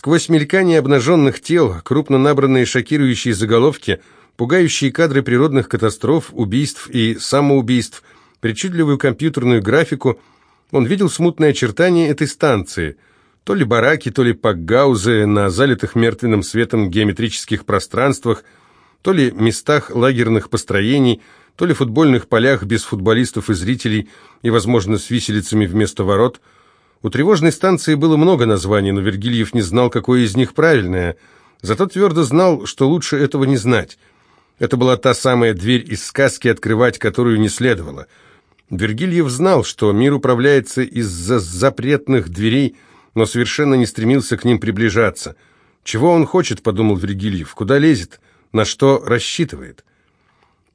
Сквозь мелькание обнаженных тел, крупно набранные шокирующие заголовки, пугающие кадры природных катастроф, убийств и самоубийств, причудливую компьютерную графику, он видел смутные очертания этой станции. То ли бараки, то ли пакгаузы на залитых мертвенным светом геометрических пространствах, то ли местах лагерных построений, то ли футбольных полях без футболистов и зрителей и, возможно, с виселицами вместо ворот – у тревожной станции было много названий, но Вергильев не знал, какое из них правильное. Зато твердо знал, что лучше этого не знать. Это была та самая дверь из сказки, открывать которую не следовало. Вергильев знал, что мир управляется из-за запретных дверей, но совершенно не стремился к ним приближаться. «Чего он хочет?» — подумал Вергильев. «Куда лезет? На что рассчитывает?»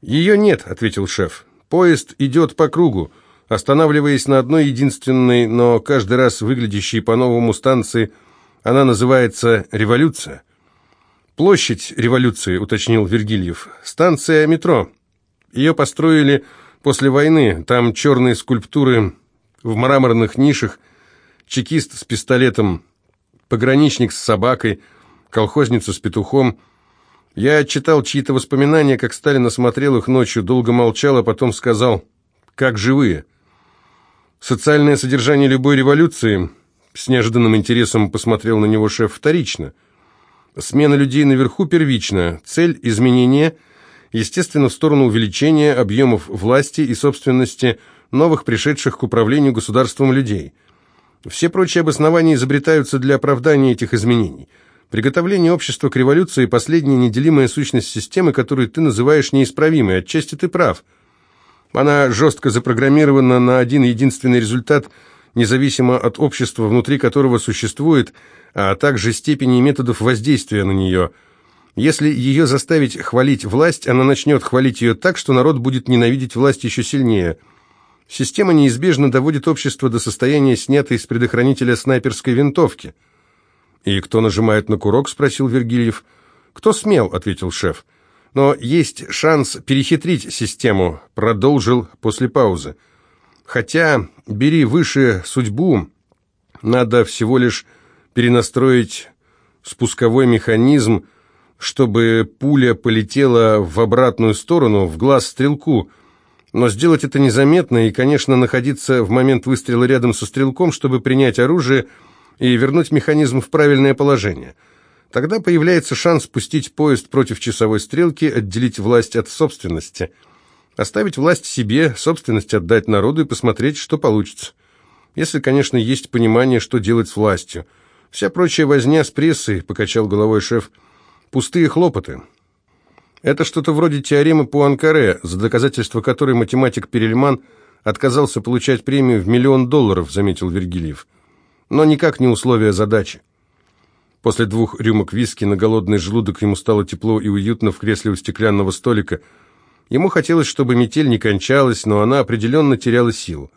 «Ее нет», — ответил шеф. «Поезд идет по кругу» останавливаясь на одной единственной, но каждый раз выглядящей по-новому станции, она называется «Революция». «Площадь революции», — уточнил Вергильев. «Станция метро. Ее построили после войны. Там черные скульптуры в мраморных нишах, чекист с пистолетом, пограничник с собакой, колхозница с петухом. Я читал чьи-то воспоминания, как Сталин осмотрел их ночью, долго молчал, а потом сказал «как живые». Социальное содержание любой революции, с неожиданным интересом посмотрел на него шеф вторично. Смена людей наверху первична, цель изменения, естественно, в сторону увеличения объемов власти и собственности новых пришедших к управлению государством людей. Все прочие обоснования изобретаются для оправдания этих изменений. Приготовление общества к революции – последняя неделимая сущность системы, которую ты называешь неисправимой. Отчасти ты прав – она жестко запрограммирована на один единственный результат, независимо от общества, внутри которого существует, а также степени методов воздействия на нее. Если ее заставить хвалить власть, она начнет хвалить ее так, что народ будет ненавидеть власть еще сильнее. Система неизбежно доводит общество до состояния, снятой из предохранителя снайперской винтовки. «И кто нажимает на курок?» – спросил Вергильев. «Кто смел?» – ответил шеф. Но есть шанс перехитрить систему, продолжил после паузы. Хотя, бери выше судьбу, надо всего лишь перенастроить спусковой механизм, чтобы пуля полетела в обратную сторону, в глаз стрелку. Но сделать это незаметно и, конечно, находиться в момент выстрела рядом со стрелком, чтобы принять оружие и вернуть механизм в правильное положение – Тогда появляется шанс пустить поезд против часовой стрелки, отделить власть от собственности. Оставить власть себе, собственность отдать народу и посмотреть, что получится. Если, конечно, есть понимание, что делать с властью. Вся прочая возня с прессой, покачал головой шеф, пустые хлопоты. Это что-то вроде теоремы по Анкаре, за доказательство которой математик Перельман отказался получать премию в миллион долларов, заметил Вергильев. Но никак не условие задачи. После двух рюмок виски на голодный желудок ему стало тепло и уютно в кресле у стеклянного столика. Ему хотелось, чтобы метель не кончалась, но она определенно теряла силу.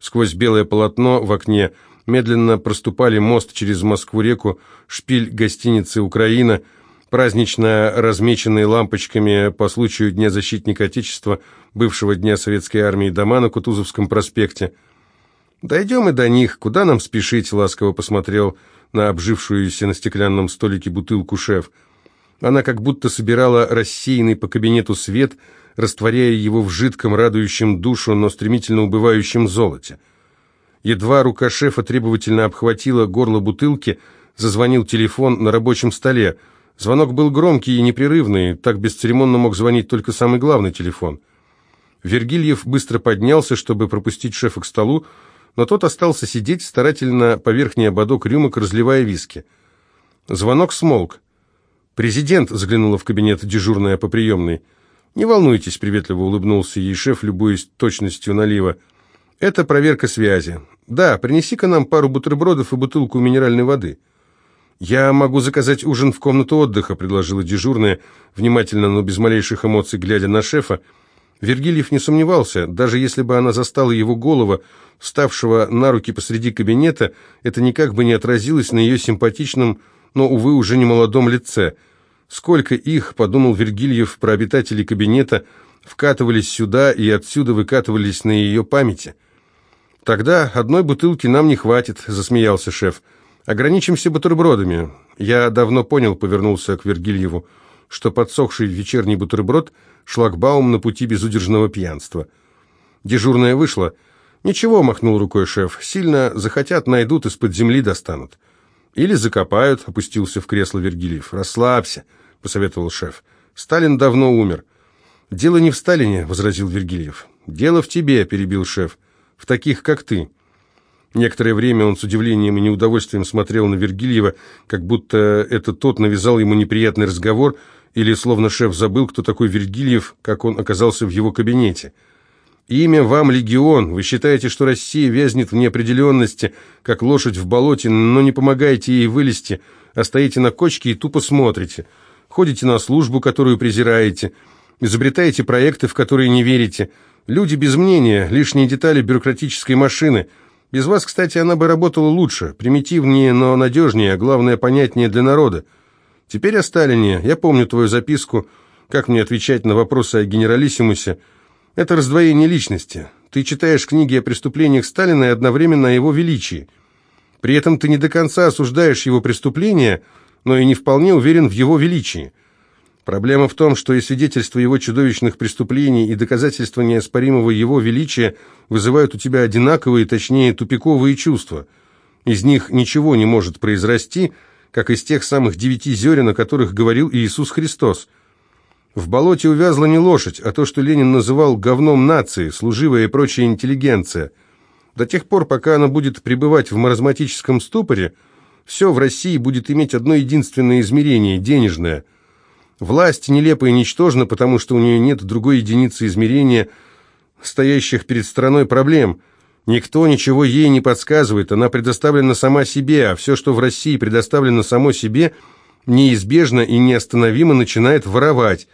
Сквозь белое полотно в окне медленно проступали мост через Москву-реку, шпиль гостиницы «Украина», празднично размеченные лампочками по случаю Дня защитника Отечества, бывшего Дня Советской Армии дома на Кутузовском проспекте. «Дойдем и до них, куда нам спешить?» — ласково посмотрел на обжившуюся на стеклянном столике бутылку шеф. Она как будто собирала рассеянный по кабинету свет, растворяя его в жидком, радующем душу, но стремительно убывающем золоте. Едва рука шефа требовательно обхватила горло бутылки, зазвонил телефон на рабочем столе. Звонок был громкий и непрерывный, так бесцеремонно мог звонить только самый главный телефон. Вергильев быстро поднялся, чтобы пропустить шефа к столу, но тот остался сидеть, старательно по верхний ободок рюмок разливая виски. Звонок смолк. «Президент», — заглянула в кабинет дежурная по приемной. «Не волнуйтесь», — приветливо улыбнулся ей шеф, любуясь точностью налива. «Это проверка связи. Да, принеси-ка нам пару бутербродов и бутылку минеральной воды». «Я могу заказать ужин в комнату отдыха», — предложила дежурная, внимательно, но без малейших эмоций, глядя на шефа. Вергильев не сомневался, даже если бы она застала его голову, вставшего на руки посреди кабинета, это никак бы не отразилось на ее симпатичном, но, увы, уже не молодом лице. Сколько их, подумал Вергильев про обитателей кабинета, вкатывались сюда и отсюда выкатывались на ее памяти. «Тогда одной бутылки нам не хватит», — засмеялся шеф. «Ограничимся бутербродами. Я давно понял, повернулся к Вергильеву, что подсохший вечерний бутерброд – шлагбаум на пути безудержного пьянства. Дежурная вышла. «Ничего», – махнул рукой шеф, – «сильно захотят, найдут, из-под земли достанут». «Или закопают», – опустился в кресло Вергильев. «Расслабься», – посоветовал шеф. «Сталин давно умер». «Дело не в Сталине», – возразил Вергильев. «Дело в тебе», – перебил шеф. «В таких, как ты». Некоторое время он с удивлением и неудовольствием смотрел на Вергильева, как будто это тот навязал ему неприятный разговор, или словно шеф забыл, кто такой Вергильев, как он оказался в его кабинете. «Имя вам легион. Вы считаете, что Россия вязнет в неопределенности, как лошадь в болоте, но не помогаете ей вылезти, а стоите на кочке и тупо смотрите. Ходите на службу, которую презираете, изобретаете проекты, в которые не верите. Люди без мнения, лишние детали бюрократической машины – без вас, кстати, она бы работала лучше, примитивнее, но надежнее, а главное, понятнее для народа. Теперь о Сталине. Я помню твою записку, как мне отвечать на вопросы о генералиссимусе. Это раздвоение личности. Ты читаешь книги о преступлениях Сталина и одновременно о его величии. При этом ты не до конца осуждаешь его преступления, но и не вполне уверен в его величии. Проблема в том, что и свидетельства его чудовищных преступлений, и доказательства неоспоримого его величия вызывают у тебя одинаковые, точнее, тупиковые чувства. Из них ничего не может произрасти, как из тех самых девяти зерен, о которых говорил Иисус Христос. В болоте увязла не лошадь, а то, что Ленин называл говном нации, служивая и прочая интеллигенция. До тех пор, пока она будет пребывать в маразматическом ступоре, все в России будет иметь одно единственное измерение – денежное – Власть нелепа и ничтожна, потому что у нее нет другой единицы измерения стоящих перед страной проблем. Никто ничего ей не подсказывает, она предоставлена сама себе, а все, что в России предоставлено само себе, неизбежно и неостановимо начинает воровать.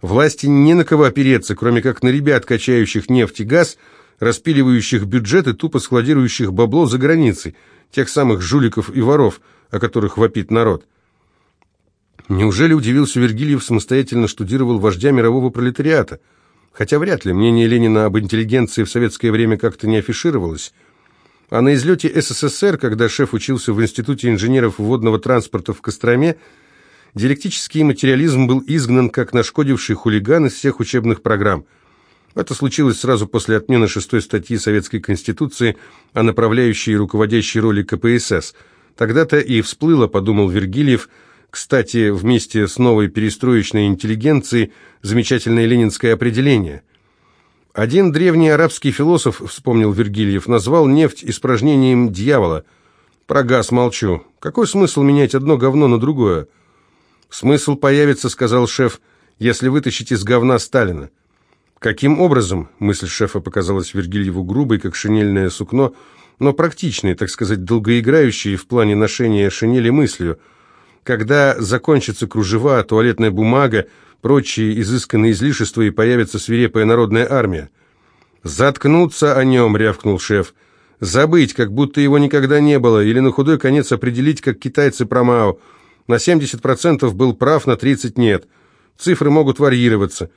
Власти не на кого опереться, кроме как на ребят, качающих нефть и газ, распиливающих бюджеты, тупо складирующих бабло за границей, тех самых жуликов и воров, о которых вопит народ. Неужели, удивился Вергильев, самостоятельно штудировал вождя мирового пролетариата? Хотя вряд ли, мнение Ленина об интеллигенции в советское время как-то не афишировалось. А на излете СССР, когда шеф учился в Институте инженеров водного транспорта в Костроме, диалектический материализм был изгнан как нашкодивший хулиган из всех учебных программ. Это случилось сразу после отмены шестой статьи Советской Конституции о направляющей и руководящей роли КПСС. Тогда-то и всплыло, подумал Вергильев, кстати, вместе с новой перестроечной интеллигенцией замечательное ленинское определение. Один древний арабский философ, вспомнил Вергильев, назвал нефть испражнением дьявола. Про газ молчу. Какой смысл менять одно говно на другое? Смысл появится, сказал шеф, если вытащить из говна Сталина. Каким образом? Мысль шефа показалась Вергильеву грубой, как шинельное сукно, но практичной, так сказать, долгоиграющей в плане ношения шинели мыслью – когда закончатся кружева, туалетная бумага, прочие изысканные излишества и появится свирепая народная армия. «Заткнуться о нем», — рявкнул шеф. «Забыть, как будто его никогда не было, или на худой конец определить, как китайцы про Мао. На 70% был прав, на 30% нет. Цифры могут варьироваться».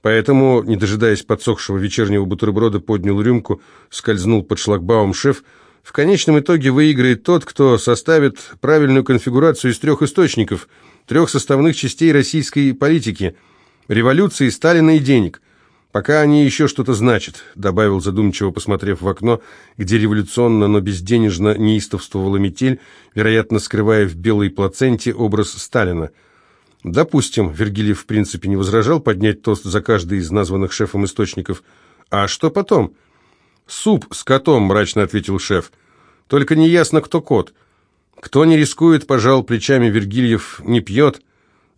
Поэтому, не дожидаясь подсохшего вечернего бутерброда, поднял рюмку, скользнул под шлагбаум шеф — в конечном итоге выиграет тот, кто составит правильную конфигурацию из трех источников, трех составных частей российской политики – революции, Сталина и денег. Пока они еще что-то значат, добавил задумчиво, посмотрев в окно, где революционно, но безденежно неистовствовала метель, вероятно, скрывая в белой плаценте образ Сталина. Допустим, Вергилиев в принципе не возражал поднять тост за каждый из названных шефом источников. А что потом? – «Суп с котом», — мрачно ответил шеф. «Только неясно, кто кот. Кто не рискует, пожал плечами Вергильев, не пьет.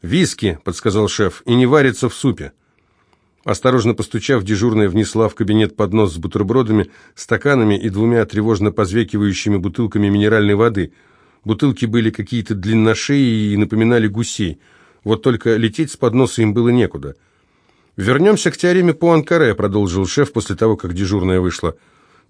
Виски», — подсказал шеф, — «и не варится в супе». Осторожно постучав, дежурная внесла в кабинет поднос с бутербродами, стаканами и двумя тревожно позвекивающими бутылками минеральной воды. Бутылки были какие-то длинношеи и напоминали гусей. Вот только лететь с подноса им было некуда. «Вернемся к теореме Пуанкаре», — продолжил шеф после того, как дежурная вышла.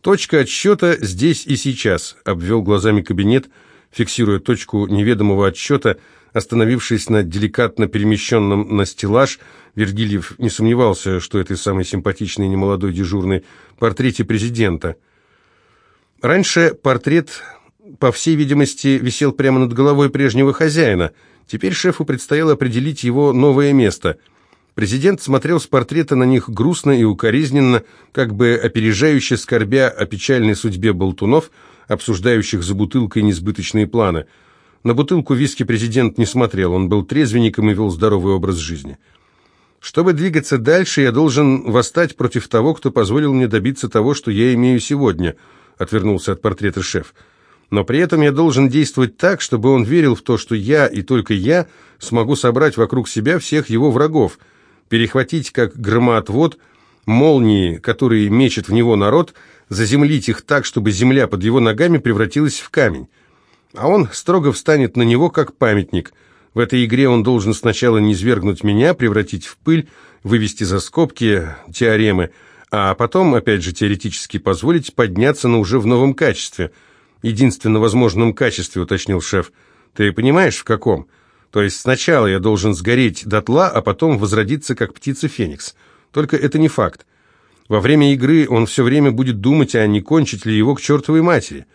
«Точка отсчета здесь и сейчас», — обвел глазами кабинет, фиксируя точку неведомого отсчета, остановившись на деликатно перемещенном на стеллаж, Вергильев не сомневался, что это самый симпатичный немолодой дежурный портрете президента. Раньше портрет по всей видимости, висел прямо над головой прежнего хозяина. Теперь шефу предстояло определить его новое место. Президент смотрел с портрета на них грустно и укоризненно, как бы опережающе скорбя о печальной судьбе болтунов, обсуждающих за бутылкой несбыточные планы. На бутылку виски президент не смотрел, он был трезвенником и вел здоровый образ жизни. Чтобы двигаться дальше, я должен восстать против того, кто позволил мне добиться того, что я имею сегодня, отвернулся от портрета шеф. Но при этом я должен действовать так, чтобы он верил в то, что я и только я смогу собрать вокруг себя всех его врагов, перехватить как громоотвод молнии, которые мечет в него народ, заземлить их так, чтобы земля под его ногами превратилась в камень. А он строго встанет на него как памятник – в этой игре он должен сначала низвергнуть меня, превратить в пыль, вывести за скобки теоремы, а потом, опять же теоретически, позволить подняться, но уже в новом качестве. Единственно возможном качестве, уточнил шеф. Ты понимаешь, в каком? То есть сначала я должен сгореть дотла, а потом возродиться, как птица Феникс. Только это не факт. Во время игры он все время будет думать, а не кончить ли его к чертовой матери.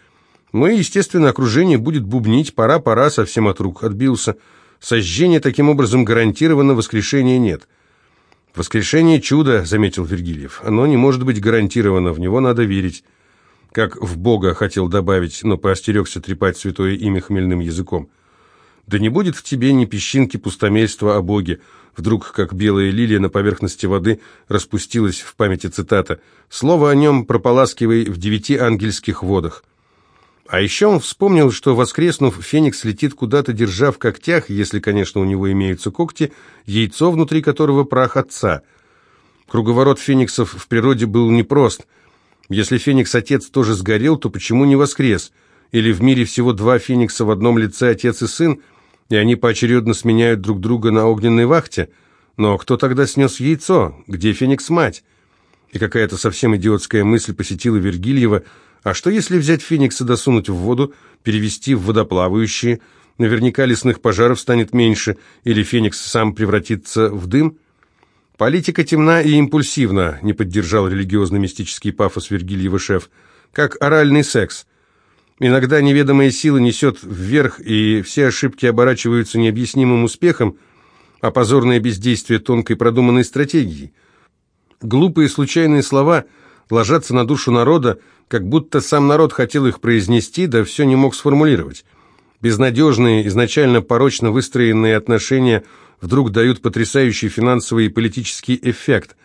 Ну и, естественно, окружение будет бубнить, пора-пора, совсем от рук отбился. Сожжение таким образом гарантировано, воскрешения нет. «Воскрешение – чудо», – заметил Вергильев. «Оно не может быть гарантировано, в него надо верить». Как в Бога хотел добавить, но поостерегся трепать святое имя хмельным языком. «Да не будет в тебе ни песчинки пустомельства о Боге». Вдруг, как белая лилия на поверхности воды, распустилась в памяти цитата. «Слово о нем прополаскивай в девяти ангельских водах». А еще он вспомнил, что, воскреснув, Феникс летит куда-то, держа в когтях, если, конечно, у него имеются когти, яйцо, внутри которого прах отца. Круговорот фениксов в природе был непрост. Если феникс-отец тоже сгорел, то почему не воскрес? Или в мире всего два феникса в одном лице отец и сын, и они поочередно сменяют друг друга на огненной вахте? Но кто тогда снес яйцо? Где феникс-мать? И какая-то совсем идиотская мысль посетила Вергильева – а что если взять феникса, досунуть в воду, перевести в водоплавающие? Наверняка лесных пожаров станет меньше, или феникс сам превратится в дым? Политика темна и импульсивна, не поддержал религиозно-мистический пафос Вергильева шеф, как оральный секс. Иногда неведомая сила несет вверх, и все ошибки оборачиваются необъяснимым успехом, а позорное бездействие тонкой продуманной стратегией. Глупые случайные слова ложатся на душу народа, как будто сам народ хотел их произнести, да все не мог сформулировать. Безнадежные, изначально порочно выстроенные отношения вдруг дают потрясающий финансовый и политический эффект.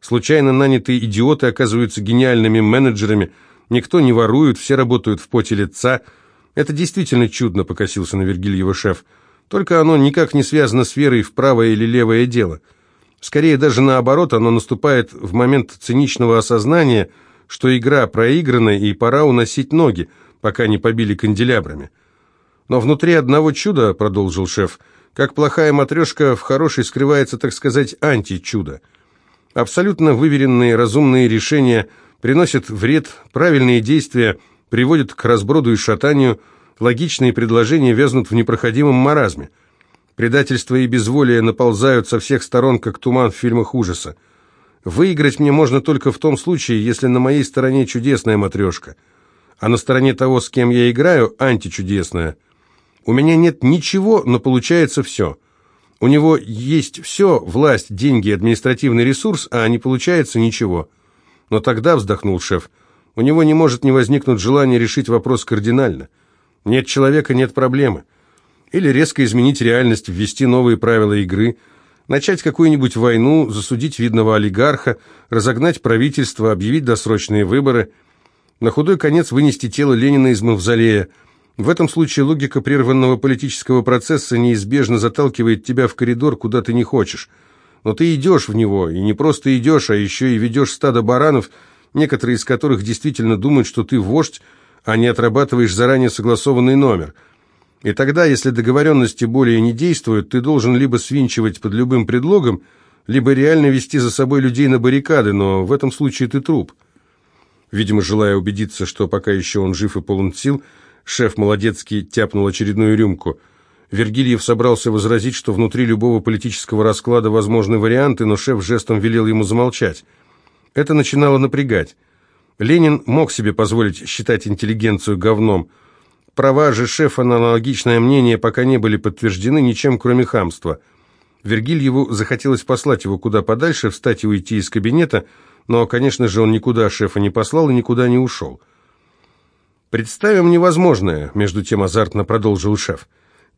Случайно нанятые идиоты оказываются гениальными менеджерами, никто не ворует, все работают в поте лица. Это действительно чудно, покосился на Вергильева шеф. Только оно никак не связано с верой в правое или левое дело. Скорее даже наоборот, оно наступает в момент циничного осознания – что игра проиграна и пора уносить ноги, пока не побили канделябрами. Но внутри одного чуда, продолжил шеф, как плохая матрешка, в хорошей скрывается, так сказать, античудо. Абсолютно выверенные разумные решения приносят вред, правильные действия приводят к разброду и шатанию, логичные предложения вязнут в непроходимом маразме. Предательство и безволие наползают со всех сторон, как туман в фильмах ужаса. Выиграть мне можно только в том случае, если на моей стороне чудесная матрешка, а на стороне того, с кем я играю, античудесная. У меня нет ничего, но получается все. У него есть все, власть, деньги, административный ресурс, а не получается ничего. Но тогда, вздохнул шеф, у него не может не возникнуть желания решить вопрос кардинально. Нет человека, нет проблемы. Или резко изменить реальность, ввести новые правила игры – начать какую-нибудь войну, засудить видного олигарха, разогнать правительство, объявить досрочные выборы, на худой конец вынести тело Ленина из мавзолея. В этом случае логика прерванного политического процесса неизбежно заталкивает тебя в коридор, куда ты не хочешь. Но ты идешь в него, и не просто идешь, а еще и ведешь стадо баранов, некоторые из которых действительно думают, что ты вождь, а не отрабатываешь заранее согласованный номер – и тогда, если договоренности более не действуют, ты должен либо свинчивать под любым предлогом, либо реально вести за собой людей на баррикады, но в этом случае ты труп. Видимо, желая убедиться, что пока еще он жив и полон сил, шеф Молодецкий тяпнул очередную рюмку. Вергильев собрался возразить, что внутри любого политического расклада возможны варианты, но шеф жестом велел ему замолчать. Это начинало напрягать. Ленин мог себе позволить считать интеллигенцию говном – права же шефа на аналогичное мнение пока не были подтверждены ничем, кроме хамства. Вергильеву захотелось послать его куда подальше, встать и уйти из кабинета, но, конечно же, он никуда шефа не послал и никуда не ушел. «Представим невозможное», — между тем азартно продолжил шеф.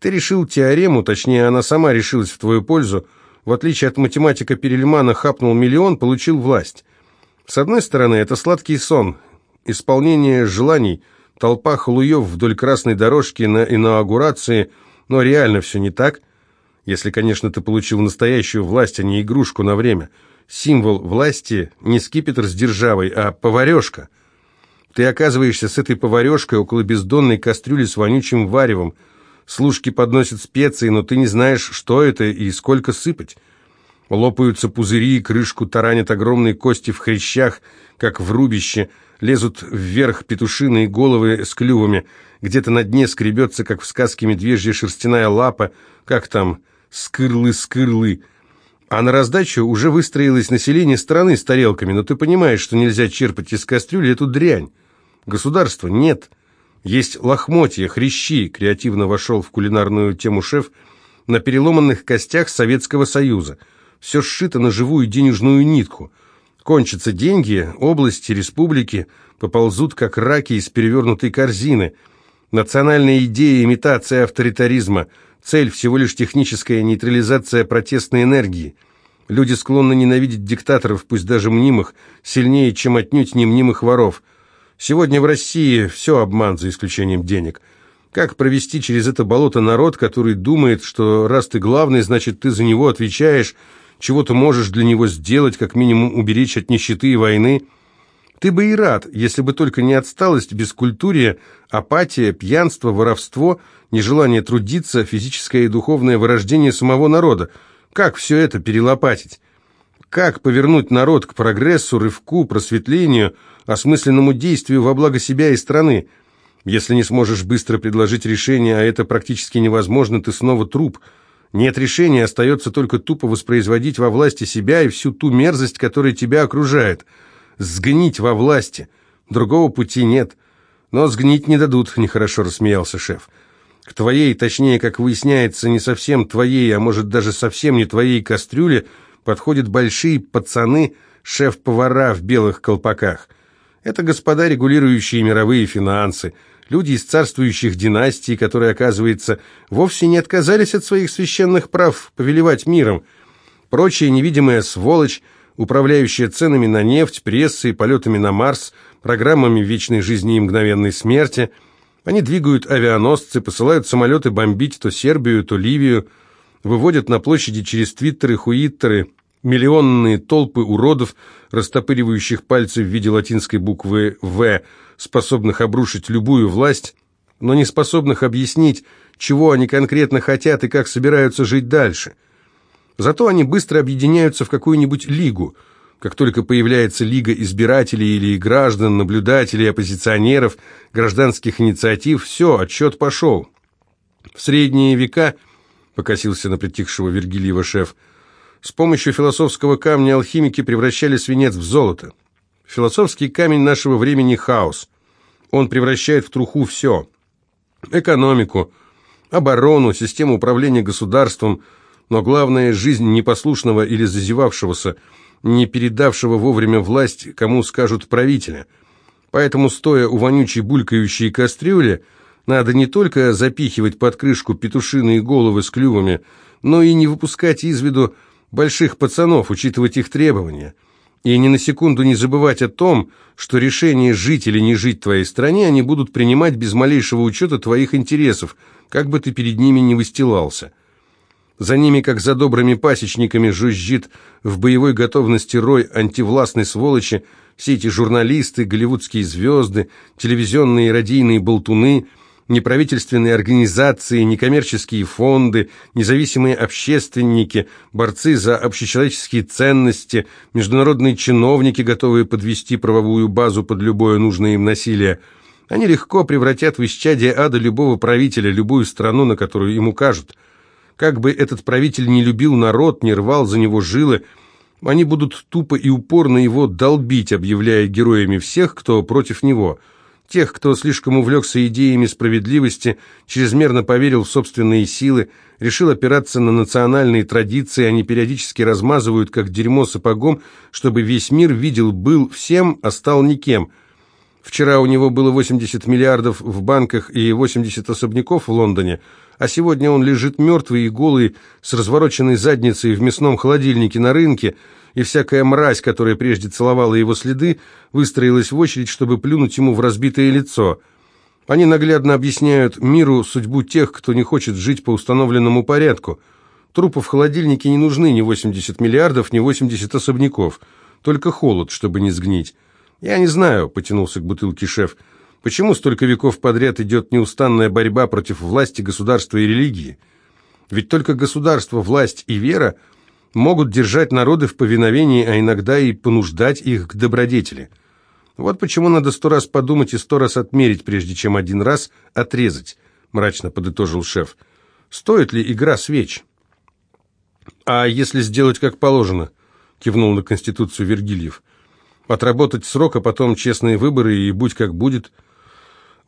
«Ты решил теорему, точнее, она сама решилась в твою пользу, в отличие от математика Перельмана, хапнул миллион, получил власть. С одной стороны, это сладкий сон, исполнение желаний, толпа халуев вдоль красной дорожки на инаугурации, но реально все не так. Если, конечно, ты получил настоящую власть, а не игрушку на время. Символ власти не скипетр с державой, а поварешка. Ты оказываешься с этой поварешкой около бездонной кастрюли с вонючим варевом, Служки подносят специи, но ты не знаешь, что это и сколько сыпать. Лопаются пузыри, крышку таранят огромные кости в хрящах, как в рубище, лезут вверх петушиные головы с клювами, где-то на дне скребется, как в сказке медвежья шерстяная лапа, как там, скырлы-скырлы. А на раздачу уже выстроилось население страны с тарелками, но ты понимаешь, что нельзя черпать из кастрюли эту дрянь. Государства нет. Есть лохмотья, хрящи, креативно вошел в кулинарную тему шеф, на переломанных костях Советского Союза. Все сшито на живую денежную нитку. Кончатся деньги, области, республики поползут, как раки из перевернутой корзины. Национальная идея имитация авторитаризма. Цель всего лишь техническая нейтрализация протестной энергии. Люди склонны ненавидеть диктаторов, пусть даже мнимых, сильнее, чем отнюдь не мнимых воров – Сегодня в России все обман, за исключением денег. Как провести через это болото народ, который думает, что раз ты главный, значит, ты за него отвечаешь, чего ты можешь для него сделать, как минимум уберечь от нищеты и войны? Ты бы и рад, если бы только не отсталость, бескультурие, апатия, пьянство, воровство, нежелание трудиться, физическое и духовное вырождение самого народа. Как все это перелопатить? Как повернуть народ к прогрессу, рывку, просветлению – осмысленному действию во благо себя и страны. Если не сможешь быстро предложить решение, а это практически невозможно, ты снова труп. Нет решения, остается только тупо воспроизводить во власти себя и всю ту мерзость, которая тебя окружает. Сгнить во власти. Другого пути нет. Но сгнить не дадут, нехорошо рассмеялся шеф. К твоей, точнее, как выясняется, не совсем твоей, а может даже совсем не твоей кастрюле подходят большие пацаны, шеф-повара в белых колпаках – это господа, регулирующие мировые финансы, люди из царствующих династий, которые, оказывается, вовсе не отказались от своих священных прав повелевать миром. Прочая невидимая сволочь, управляющая ценами на нефть, прессой, полетами на Марс, программами вечной жизни и мгновенной смерти. Они двигают авианосцы, посылают самолеты бомбить то Сербию, то Ливию, выводят на площади через твиттеры, хуиттеры, Миллионные толпы уродов, растопыривающих пальцы в виде латинской буквы «В», способных обрушить любую власть, но не способных объяснить, чего они конкретно хотят и как собираются жить дальше. Зато они быстро объединяются в какую-нибудь лигу. Как только появляется лига избирателей или граждан, наблюдателей, оппозиционеров, гражданских инициатив, все, отчет пошел. В средние века, покосился на притихшего Вергилиева шеф, с помощью философского камня алхимики превращали свинец в золото. Философский камень нашего времени – хаос. Он превращает в труху все. Экономику, оборону, систему управления государством, но главное – жизнь непослушного или зазевавшегося, не передавшего вовремя власть, кому скажут правителя. Поэтому, стоя у вонючей булькающей кастрюли, надо не только запихивать под крышку петушиные головы с клювами, но и не выпускать из виду больших пацанов, учитывать их требования. И ни на секунду не забывать о том, что решение жить или не жить в твоей стране они будут принимать без малейшего учета твоих интересов, как бы ты перед ними не выстилался. За ними, как за добрыми пасечниками, жужжит в боевой готовности рой антивластной сволочи, все эти журналисты, голливудские звезды, телевизионные и радийные болтуны – неправительственные организации, некоммерческие фонды, независимые общественники, борцы за общечеловеческие ценности, международные чиновники, готовые подвести правовую базу под любое нужное им насилие. Они легко превратят в исчадие ада любого правителя, любую страну, на которую им укажут. Как бы этот правитель не любил народ, не рвал за него жилы, они будут тупо и упорно его долбить, объявляя героями всех, кто против него – тех, кто слишком увлекся идеями справедливости, чрезмерно поверил в собственные силы, решил опираться на национальные традиции, они периодически размазывают, как дерьмо сапогом, чтобы весь мир видел, был всем, а стал никем. Вчера у него было 80 миллиардов в банках и 80 особняков в Лондоне, а сегодня он лежит мертвый и голый, с развороченной задницей в мясном холодильнике на рынке, и всякая мразь, которая прежде целовала его следы, выстроилась в очередь, чтобы плюнуть ему в разбитое лицо. Они наглядно объясняют миру судьбу тех, кто не хочет жить по установленному порядку. Трупы в холодильнике не нужны ни 80 миллиардов, ни 80 особняков. Только холод, чтобы не сгнить. «Я не знаю», — потянулся к бутылке шеф, — «почему столько веков подряд идет неустанная борьба против власти, государства и религии? Ведь только государство, власть и вера — могут держать народы в повиновении, а иногда и понуждать их к добродетели. Вот почему надо сто раз подумать и сто раз отмерить, прежде чем один раз отрезать, мрачно подытожил шеф. Стоит ли игра свеч? А если сделать как положено? кивнул на Конституцию Вергильев. Отработать срок, а потом честные выборы и будь как будет –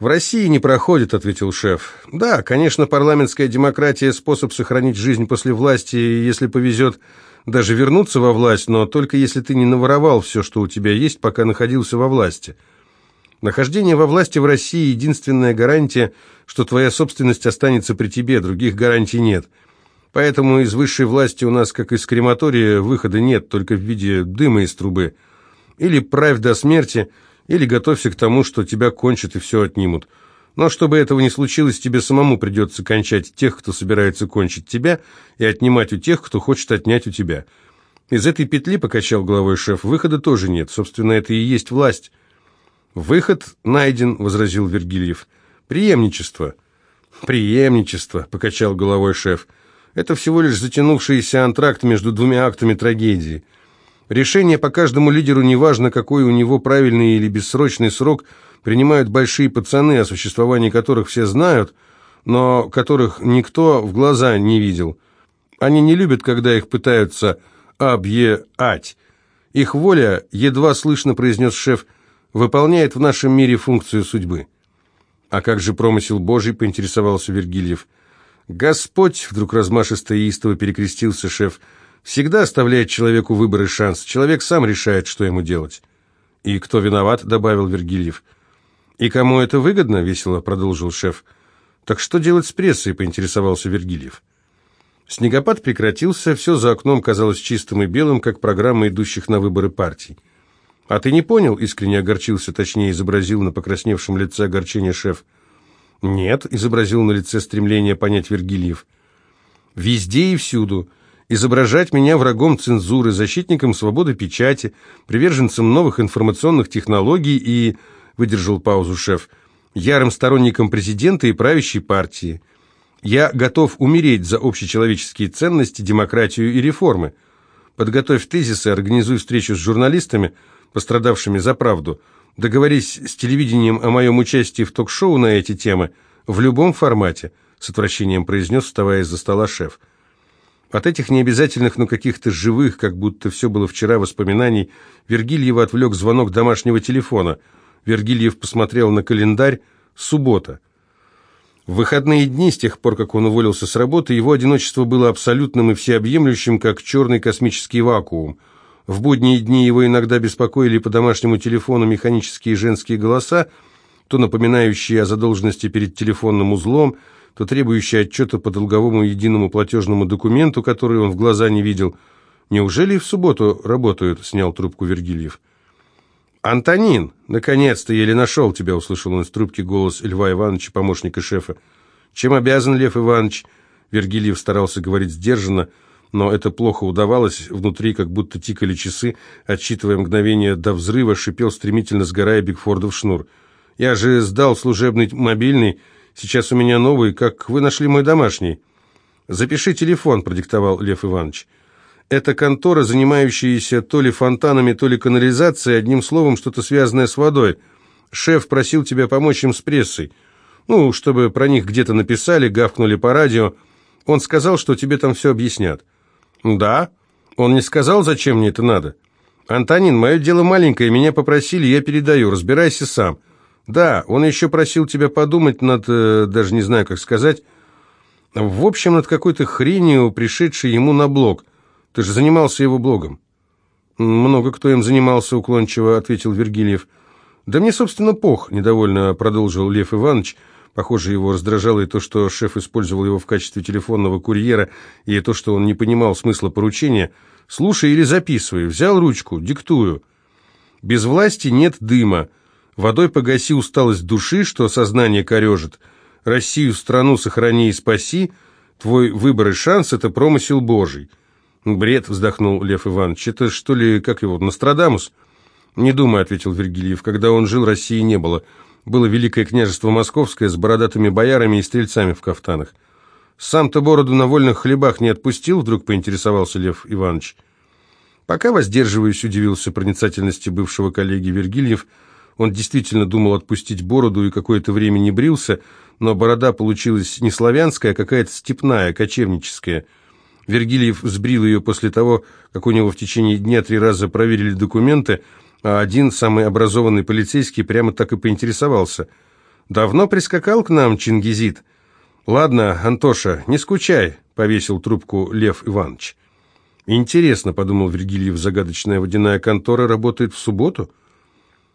«В России не проходит», — ответил шеф. «Да, конечно, парламентская демократия — способ сохранить жизнь после власти, и, если повезет, даже вернуться во власть, но только если ты не наворовал все, что у тебя есть, пока находился во власти. Нахождение во власти в России — единственная гарантия, что твоя собственность останется при тебе, других гарантий нет. Поэтому из высшей власти у нас, как из крематория, выхода нет, только в виде дыма из трубы. Или правь до смерти — или готовься к тому, что тебя кончат и все отнимут. Но чтобы этого не случилось, тебе самому придется кончать тех, кто собирается кончить тебя, и отнимать у тех, кто хочет отнять у тебя. Из этой петли, покачал головой шеф, выхода тоже нет. Собственно, это и есть власть. Выход найден, возразил Вергильев. Преемничество. Преемничество, покачал головой шеф. Это всего лишь затянувшийся антракт между двумя актами трагедии. Решение по каждому лидеру, неважно, какой у него правильный или бессрочный срок, принимают большие пацаны, о существовании которых все знают, но которых никто в глаза не видел. Они не любят, когда их пытаются объеать. Их воля, едва слышно произнес шеф, выполняет в нашем мире функцию судьбы. А как же промысел Божий, поинтересовался Вергильев. Господь, вдруг размашисто и истово перекрестился шеф, — всегда оставляет человеку выбор и шанс. Человек сам решает, что ему делать. «И кто виноват?» — добавил Вергильев. «И кому это выгодно?» — весело продолжил шеф. «Так что делать с прессой?» — поинтересовался Вергильев. Снегопад прекратился, все за окном казалось чистым и белым, как программа идущих на выборы партий. «А ты не понял?» — искренне огорчился, точнее изобразил на покрасневшем лице огорчение шеф. «Нет», — изобразил на лице стремление понять Вергильев. «Везде и всюду изображать меня врагом цензуры, защитником свободы печати, приверженцем новых информационных технологий и, выдержал паузу шеф, ярым сторонником президента и правящей партии. Я готов умереть за общечеловеческие ценности, демократию и реформы. Подготовь тезисы, организуй встречу с журналистами, пострадавшими за правду, договорись с телевидением о моем участии в ток-шоу на эти темы в любом формате, с отвращением произнес, вставая из-за стола шеф. От этих необязательных, но каких-то живых, как будто все было вчера воспоминаний, Вергильева отвлек звонок домашнего телефона. Вергильев посмотрел на календарь. Суббота. В выходные дни, с тех пор, как он уволился с работы, его одиночество было абсолютным и всеобъемлющим, как черный космический вакуум. В будние дни его иногда беспокоили по домашнему телефону механические женские голоса, то напоминающие о задолженности перед телефонным узлом, то требующий отчета по долговому единому платежному документу, который он в глаза не видел. «Неужели и в субботу работают?» — снял трубку Вергильев. «Антонин, наконец-то еле нашел тебя!» — услышал он из трубки голос Льва Ивановича, помощника шефа. «Чем обязан Лев Иванович?» Вергильев старался говорить сдержанно, но это плохо удавалось. Внутри как будто тикали часы, отсчитывая мгновение до взрыва, шипел стремительно сгорая Бигфордов шнур. «Я же сдал служебный мобильный, Сейчас у меня новый, как вы нашли мой домашний?» «Запиши телефон», — продиктовал Лев Иванович. «Это контора, занимающаяся то ли фонтанами, то ли канализацией, одним словом, что-то связанное с водой. Шеф просил тебя помочь им с прессой. Ну, чтобы про них где-то написали, гавкнули по радио. Он сказал, что тебе там все объяснят». «Да? Он не сказал, зачем мне это надо?» «Антонин, мое дело маленькое, меня попросили, я передаю, разбирайся сам». Да, он еще просил тебя подумать над, э, даже не знаю, как сказать, в общем, над какой-то хренью, пришедшей ему на блог. Ты же занимался его блогом. Много кто им занимался, уклончиво ответил Вергильев. Да мне, собственно, пох, недовольно продолжил Лев Иванович. Похоже, его раздражало и то, что шеф использовал его в качестве телефонного курьера, и то, что он не понимал смысла поручения. «Слушай или записывай. Взял ручку, диктую. Без власти нет дыма. Водой погаси усталость души, что сознание корежит. Россию, страну сохрани и спаси. Твой выбор и шанс — это промысел Божий». «Бред», — вздохнул Лев Иванович. «Это что ли, как его, Нострадамус?» «Не думаю», — ответил Вергильев. «Когда он жил, России не было. Было Великое княжество Московское с бородатыми боярами и стрельцами в кафтанах. Сам-то бороду на вольных хлебах не отпустил?» — вдруг поинтересовался Лев Иванович. «Пока воздерживаюсь», — удивился проницательности бывшего коллеги Вергильев. Он действительно думал отпустить бороду и какое-то время не брился, но борода получилась не славянская, а какая-то степная, кочевническая — Вергильев сбрил ее после того, как у него в течение дня три раза проверили документы, а один, самый образованный полицейский, прямо так и поинтересовался. «Давно прискакал к нам Чингизит?» «Ладно, Антоша, не скучай», — повесил трубку Лев Иванович. «Интересно», — подумал Вергильев, — «загадочная водяная контора работает в субботу?»